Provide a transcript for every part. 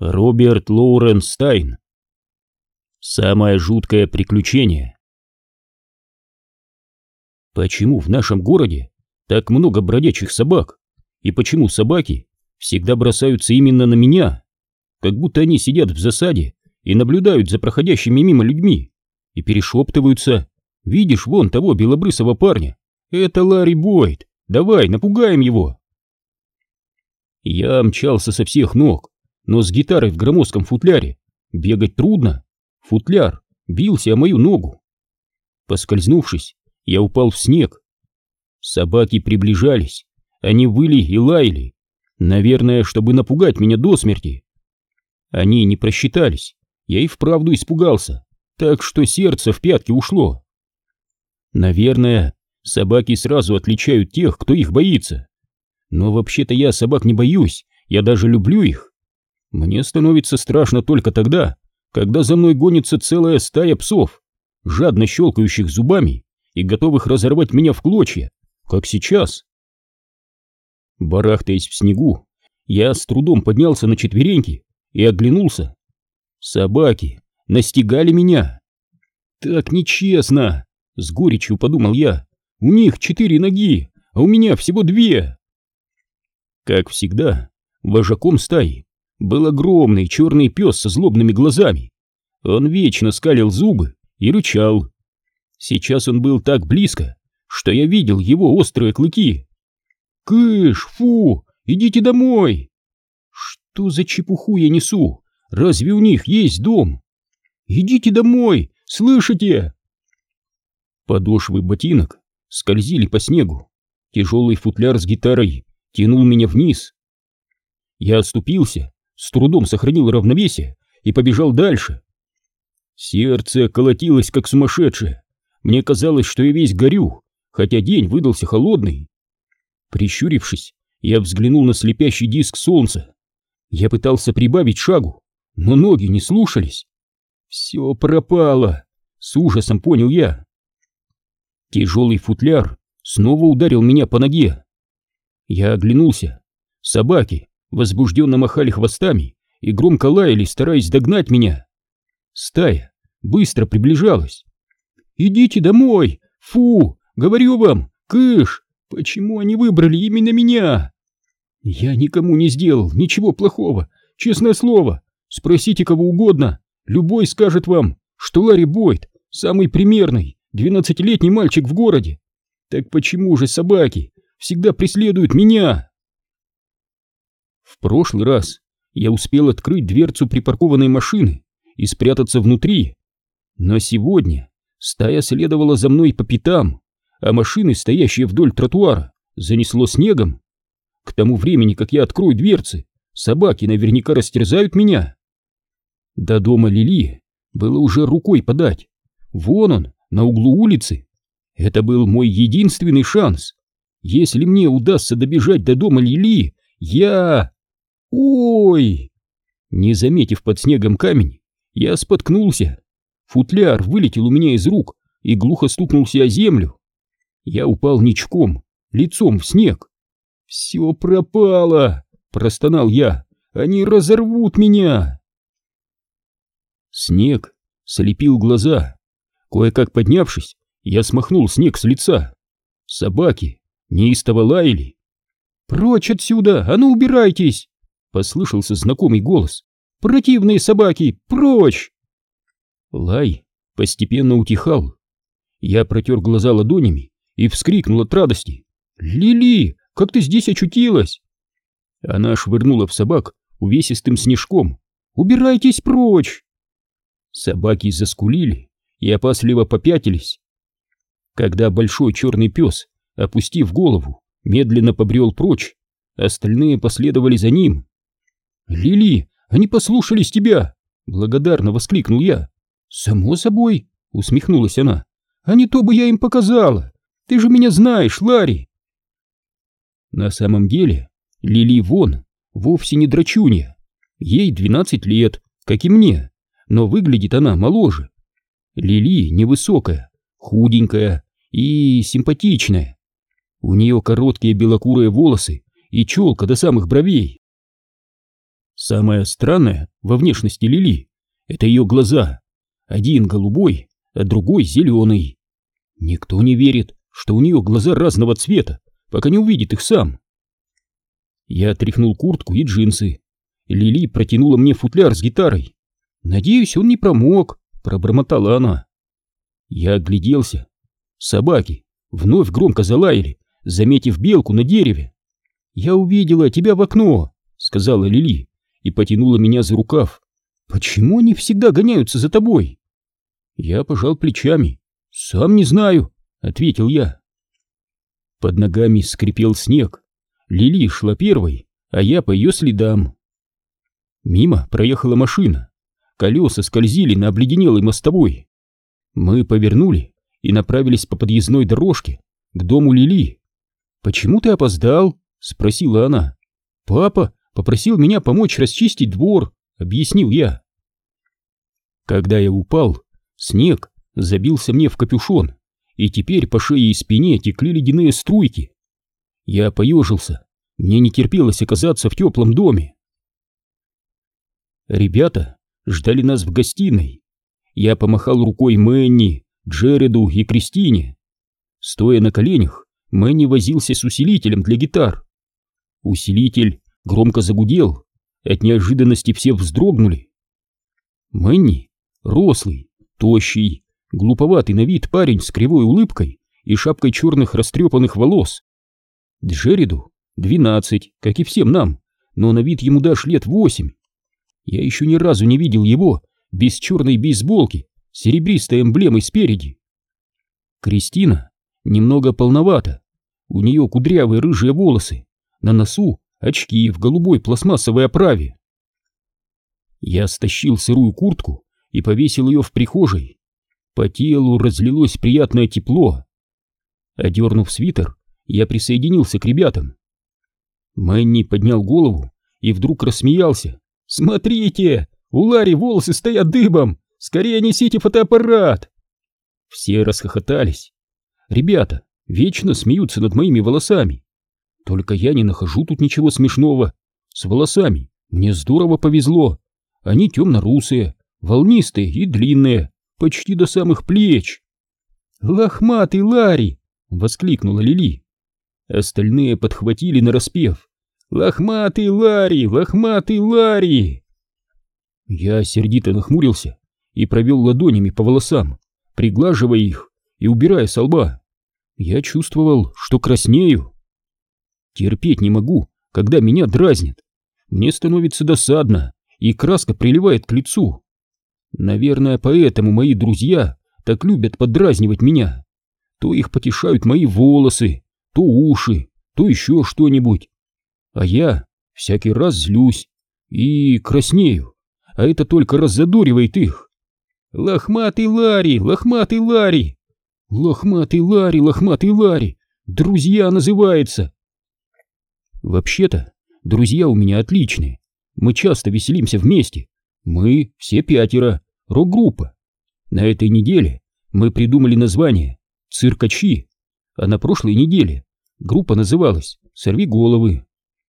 Роберт Лоуренс Стайн. Самое жуткое приключение. Почему в нашем городе так много бродячих собак? И почему собаки всегда бросаются именно на меня? Как будто они сидят в засаде и наблюдают за проходящими мимо людьми и перешептываются. Видишь вон того белобрысого парня? Это Ларри Бойд. Давай, напугаем его. Я мчался со всех ног, но с гитарой в громоздком футляре бегать трудно. Футляр бился о мою ногу. Поскользнувшись, я упал в снег. Собаки приближались, они выли и лаяли, наверное, чтобы напугать меня до смерти. Они не просчитались, я и вправду испугался, так что сердце в пятки ушло. Наверное, собаки сразу отличают тех, кто их боится. Но вообще-то я собак не боюсь, я даже люблю их. Мне становится страшно только тогда, когда за мной гонится целая стая псов, жадно щелкающих зубами и готовых разорвать меня в клочья, как сейчас. Барахтаясь в снегу, я с трудом поднялся на четвереньки и оглянулся. Собаки настигали меня. Так нечестно, с горечью подумал я. У них четыре ноги, а у меня всего две. Как всегда, вожаком стаи был огромный черный пес со злобными глазами. Он вечно скалил зубы и рычал. Сейчас он был так близко, что я видел его острые клыки. «Кыш, фу, идите домой!» «Что за чепуху я несу? Разве у них есть дом?» «Идите домой, слышите?» Подошвы ботинок скользили по снегу. Тяжелый футляр с гитарой тянул меня вниз. Я оступился с трудом сохранил равновесие и побежал дальше. Сердце колотилось, как сумасшедшее. Мне казалось, что я весь горю, хотя день выдался холодный. Прищурившись, я взглянул на слепящий диск солнца. Я пытался прибавить шагу, но ноги не слушались. Все пропало, с ужасом понял я. Тяжелый футляр снова ударил меня по ноге. Я оглянулся. Собаки возбужденно махали хвостами и громко лаяли, стараясь догнать меня. Стая быстро приближалась. «Идите домой! Фу! Говорю вам, кыш! Почему они выбрали именно меня?» «Я никому не сделал ничего плохого, честное слово. Спросите кого угодно, любой скажет вам, что Ларри Бойд самый примерный, двенадцатилетний мальчик в городе. Так почему же собаки всегда преследуют меня?» В прошлый раз я успел открыть дверцу припаркованной машины и спрятаться внутри. Но сегодня стая следовала за мной по пятам, а машины, стоящие вдоль тротуара, занесло снегом. К тому времени, как я открою дверцы, собаки наверняка растерзают меня. До дома Лили было уже рукой подать. Вон он, на углу улицы. Это был мой единственный шанс. Если мне удастся добежать до дома Лили, я... Ой! Не заметив под снегом камень, я споткнулся. Футляр вылетел у меня из рук и глухо стукнулся о землю. Я упал ничком, лицом в снег. «Все пропало!» — простонал я. «Они разорвут меня!» Снег слепил глаза. Кое-как поднявшись, я смахнул снег с лица. Собаки неистово лаяли. «Прочь отсюда! А ну убирайтесь!» Послышался знакомый голос. «Противные собаки! Прочь!» Лай постепенно утихал. Я протер глаза ладонями и вскрикнул от радости. «Лили, как ты здесь очутилась?» Она швырнула в собак увесистым снежком. «Убирайтесь прочь!» Собаки заскулили и опасливо попятились. Когда большой черный пес, опустив голову, медленно побрел прочь, остальные последовали за ним. «Лили, они послушались тебя!» — благодарно воскликнул я. «Само собой!» — усмехнулась она. «А не то бы я им показала! Ты же меня знаешь, Ларри!» На самом деле, Лили Вон вовсе не драчунья. Ей двенадцать лет, как и мне, но выглядит она моложе. Лили невысокая, худенькая и симпатичная. У нее короткие белокурые волосы и челка до самых бровей. Самое странное во внешности Лили — это ее глаза. Один голубой, а другой зеленый. Никто не верит, что у нее глаза разного цвета, пока не увидит их сам. Я тряхнул куртку и джинсы. Лили протянула мне футляр с гитарой. «Надеюсь, он не промок», — пробормотала она. Я огляделся. Собаки вновь громко залаяли, заметив белку на дереве. «Я увидела тебя в окно», — сказала Лили и потянула меня за рукав. «Почему они всегда гоняются за тобой?» Я пожал плечами. «Сам не знаю», — ответил я. Под ногами скрипел снег. Лили шла первой, а я по ее следам. Мимо проехала машина. Колеса скользили на обледенелой мостовой. Мы повернули и направились по подъездной дорожке к дому Лили. «Почему ты опоздал?» — спросила она. «Папа попросил меня помочь расчистить двор», — объяснил я. Когда я упал, снег забился мне в капюшон, и теперь по шее и спине текли ледяные струйки. Я поежился, мне не терпелось оказаться в теплом доме. Ребята ждали нас в гостиной. Я помахал рукой Мэнни, Джереду и Кристине. Стоя на коленях, Мэнни возился с усилителем для гитар. Усилитель громко загудел, от неожиданности все вздрогнули. Мэнни, рослый, тощий, глуповатый на вид парень с кривой улыбкой и шапкой черных растрепанных волос. Джериду двенадцать, как и всем нам, но на вид ему дашь лет восемь. Я еще ни разу не видел его без черной бейсболки, серебристой эмблемой спереди. Кристина немного полновата, у нее кудрявые рыжие волосы, на носу очки в голубой пластмассовой оправе. Я стащил сырую куртку и повесил ее в прихожей. По телу разлилось приятное тепло. Одернув свитер, я присоединился к ребятам. Мэнни поднял голову и вдруг рассмеялся. «Смотрите, у Ларри волосы стоят дыбом! Скорее несите фотоаппарат!» Все расхохотались. Ребята вечно смеются над моими волосами. Только я не нахожу тут ничего смешного. С волосами мне здорово повезло. Они темно-русые, волнистые и длинные, почти до самых плеч. «Лохматый Ларри!» — воскликнула Лили. Остальные подхватили нараспев. «Лохматый Ларри! Лохматый Ларри!» Я сердито нахмурился и провел ладонями по волосам, приглаживая их и убирая со лба. Я чувствовал, что краснею. Терпеть не могу, когда меня дразнят. Мне становится досадно, и краска приливает к лицу. Наверное, поэтому мои друзья так любят подразнивать меня. То их потешают мои волосы, то уши, то еще что-нибудь. А я всякий раз злюсь и краснею, а это только раззадоривает их. Лохматый Ларри, лохматый Ларри! Лохматый Ларри, лохматый Ларри! Друзья называется! Вообще-то, друзья у меня отличные. Мы часто веселимся вместе. Мы все пятеро, рок-группа. На этой неделе мы придумали название «Циркачи», а на прошлой неделе группа называлась «Сорви головы».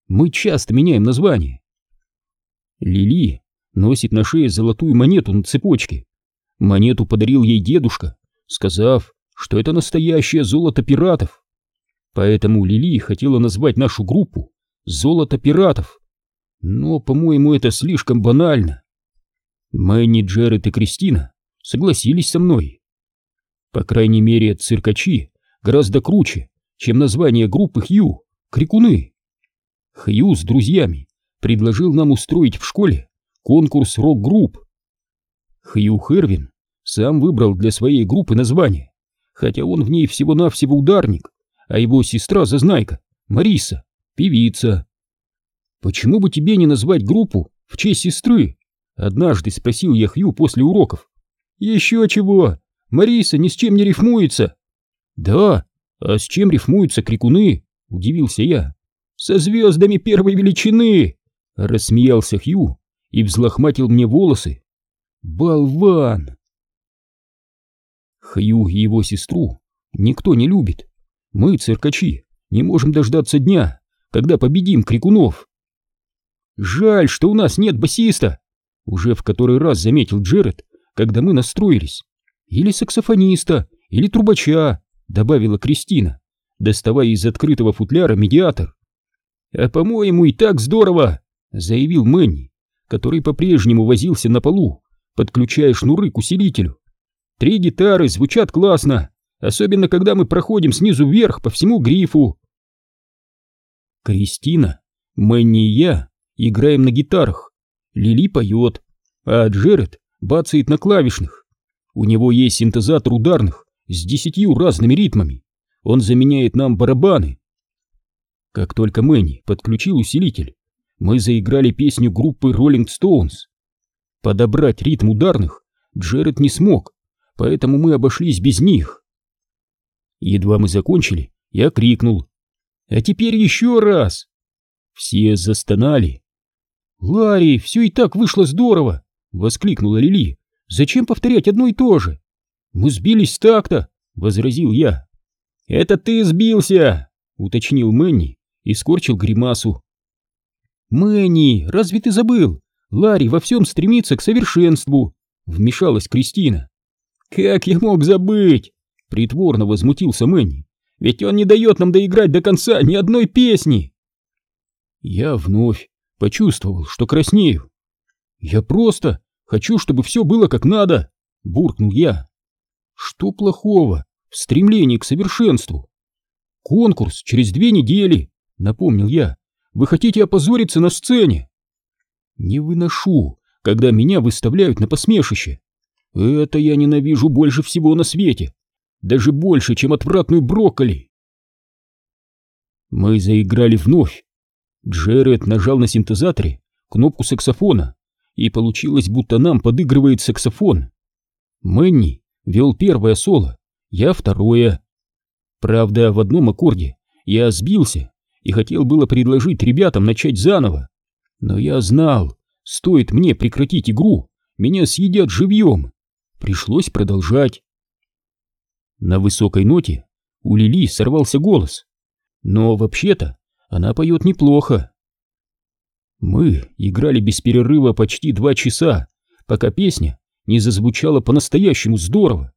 Мы часто меняем название. Лили носит на шее золотую монету на цепочке. Монету подарил ей дедушка, сказав, что это настоящее золото пиратов. Поэтому Лили хотела назвать нашу группу «Золото пиратов». Но, по-моему, это слишком банально. Мэнни, Джеред и Кристина согласились со мной. По крайней мере, циркачи гораздо круче, чем название группы Хью — Крикуны. Хью с друзьями предложил нам устроить в школе конкурс рок-групп. Хью Хервин сам выбрал для своей группы название, хотя он в ней всего-навсего ударник, а его сестра-зазнайка, Мариса, певица. «Почему бы тебе не назвать группу в честь сестры?» Однажды спросил я Хью после уроков. «Еще чего? Мариса ни с чем не рифмуется». «Да, а с чем рифмуются крикуны?» — удивился я. «Со звездами первой величины!» — рассмеялся Хью и взлохматил мне волосы. «Болван!» Хью и его сестру никто не любит. Мы, циркачи, не можем дождаться дня, когда победим крикунов. Жаль, что у нас нет басиста. Уже в который раз заметил Джеред, когда мы настроились. Или саксофониста, или трубача, добавила Кристина, доставая из открытого футляра медиатор. А по-моему, и так здорово, заявил Мэнни, который по-прежнему возился на полу, подключая шнуры к усилителю. Три гитары звучат классно, особенно когда мы проходим снизу вверх по всему грифу. Кристина, Мэнни и я играем на гитарах, Лили поет, а Джеред бацает на клавишных. У него есть синтезатор ударных с десятью разными ритмами. Он заменяет нам барабаны. Как только Мэнни подключил усилитель, мы заиграли песню группы Rolling Stones. Подобрать ритм ударных Джеред не смог, поэтому мы обошлись без них. Едва мы закончили, я крикнул. «А теперь еще раз!» Все застонали. «Ларри, все и так вышло здорово!» — воскликнула Лили. «Зачем повторять одно и то же?» «Мы сбились с такта!» — возразил я. «Это ты сбился!» — уточнил Мэнни и скорчил гримасу. «Мэнни, разве ты забыл? Ларри во всем стремится к совершенству!» — вмешалась Кристина. «Как я мог забыть?» — притворно возмутился Мэнни. «Ведь он не дает нам доиграть до конца ни одной песни!» Я вновь почувствовал, что краснею. «Я просто хочу, чтобы все было как надо!» — буркнул я. «Что плохого в стремлении к совершенству?» «Конкурс через две недели!» — напомнил я. «Вы хотите опозориться на сцене?» «Не выношу, когда меня выставляют на посмешище. Это я ненавижу больше всего на свете. Даже больше, чем отвратную брокколи. Мы заиграли вновь. Джеред нажал на синтезаторе кнопку саксофона, и получилось, будто нам подыгрывает саксофон. Мэнни вел первое соло, я второе. Правда, в одном аккорде я сбился и хотел было предложить ребятам начать заново. Но я знал, стоит мне прекратить игру, меня съедят живьем. Пришлось продолжать. На высокой ноте у Лили сорвался голос. Но вообще-то она поет неплохо. Мы играли без перерыва почти два часа, пока песня не зазвучала по-настоящему здорово.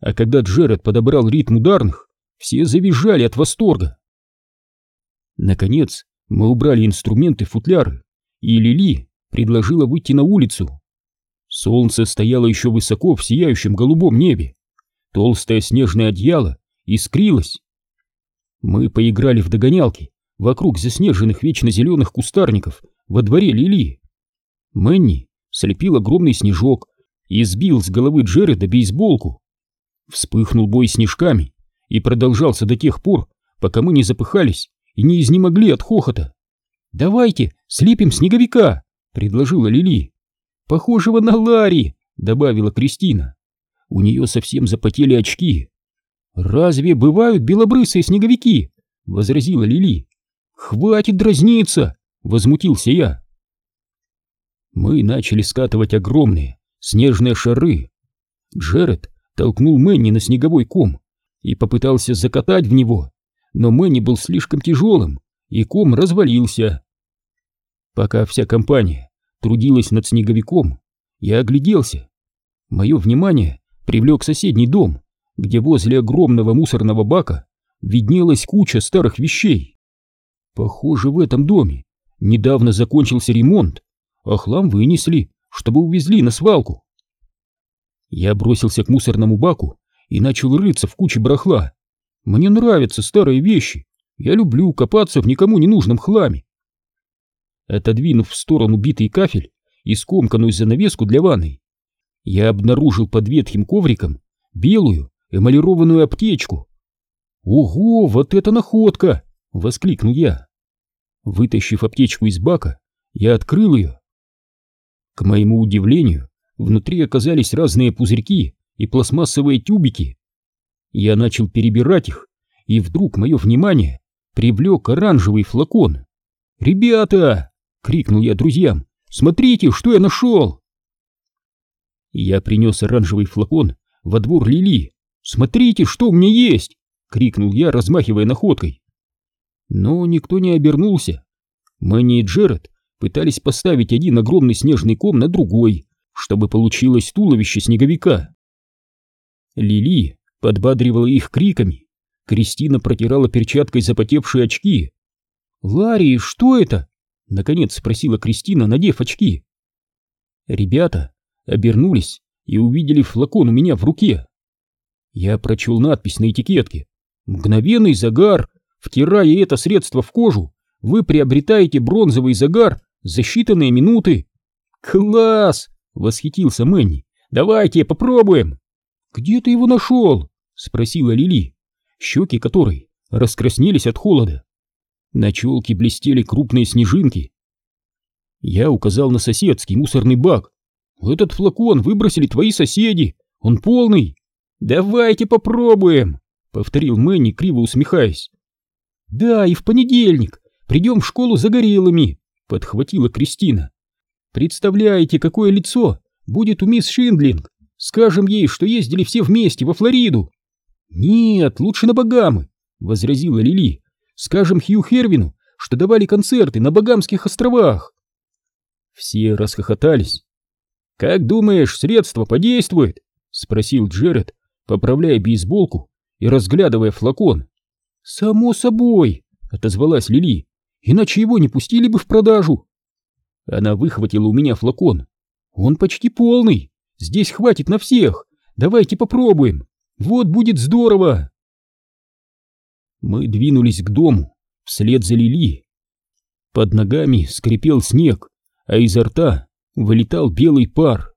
А когда Джеред подобрал ритм ударных, все завизжали от восторга. Наконец, мы убрали инструменты футляры, и Лили предложила выйти на улицу. Солнце стояло еще высоко в сияющем голубом небе. Толстое снежное одеяло искрилось. Мы поиграли в догонялки вокруг заснеженных вечно зеленых кустарников во дворе Лили. Мэнни слепил огромный снежок и сбил с головы Джереда бейсболку. Вспыхнул бой снежками и продолжался до тех пор, пока мы не запыхались и не изнемогли от хохота. «Давайте слепим снеговика!» — предложила Лили. «Похожего на Ларри!» — добавила Кристина. У нее совсем запотели очки. «Разве бывают белобрысые снеговики?» — возразила Лили. «Хватит дразниться!» — возмутился я. Мы начали скатывать огромные снежные шары. Джеред толкнул Мэнни на снеговой ком и попытался закатать в него, но Мэнни был слишком тяжелым, и ком развалился. Пока вся компания трудилась над снеговиком, я огляделся. Мое внимание привлек соседний дом, где возле огромного мусорного бака виднелась куча старых вещей. Похоже, в этом доме недавно закончился ремонт, а хлам вынесли, чтобы увезли на свалку. Я бросился к мусорному баку и начал рыться в куче барахла. Мне нравятся старые вещи, я люблю копаться в никому не нужном хламе. Отодвинув в сторону битый кафель и скомканную занавеску для ванной, я обнаружил под ветхим ковриком белую эмалированную аптечку. «Ого, вот это находка!» — воскликнул я. Вытащив аптечку из бака, я открыл ее. К моему удивлению, внутри оказались разные пузырьки и пластмассовые тюбики. Я начал перебирать их, и вдруг мое внимание привлек оранжевый флакон. «Ребята!» — крикнул я друзьям. «Смотрите, что я нашел!» Я принес оранжевый флакон во двор Лили. «Смотрите, что у меня есть!» — крикнул я, размахивая находкой. Но никто не обернулся. Мэнни и Джеред пытались поставить один огромный снежный ком на другой, чтобы получилось туловище снеговика. Лили подбадривала их криками. Кристина протирала перчаткой запотевшие очки. «Ларри, что это?» — наконец спросила Кристина, надев очки. Ребята обернулись и увидели флакон у меня в руке. Я прочел надпись на этикетке. «Мгновенный загар. Втирая это средство в кожу, вы приобретаете бронзовый загар за считанные минуты». «Класс!» — восхитился Мэнни. «Давайте попробуем!» «Где ты его нашел?» — спросила Лили, щеки которой раскраснелись от холода. На челке блестели крупные снежинки. Я указал на соседский мусорный бак. «Этот флакон выбросили твои соседи, он полный!» «Давайте попробуем!» — повторил Мэнни, криво усмехаясь. «Да, и в понедельник придем в школу загорелыми!» — подхватила Кристина. «Представляете, какое лицо будет у мисс Шиндлинг? Скажем ей, что ездили все вместе во Флориду!» «Нет, лучше на Багамы!» — возразила Лили. «Скажем Хью Хервину, что давали концерты на Багамских островах!» Все расхохотались. «Как думаешь, средство подействует?» — спросил Джеред, поправляя бейсболку и разглядывая флакон. «Само собой», — отозвалась Лили, — «иначе его не пустили бы в продажу». Она выхватила у меня флакон. «Он почти полный, здесь хватит на всех, давайте попробуем, вот будет здорово». Мы двинулись к дому, вслед за Лили. Под ногами скрипел снег, а изо рта вылетал белый пар.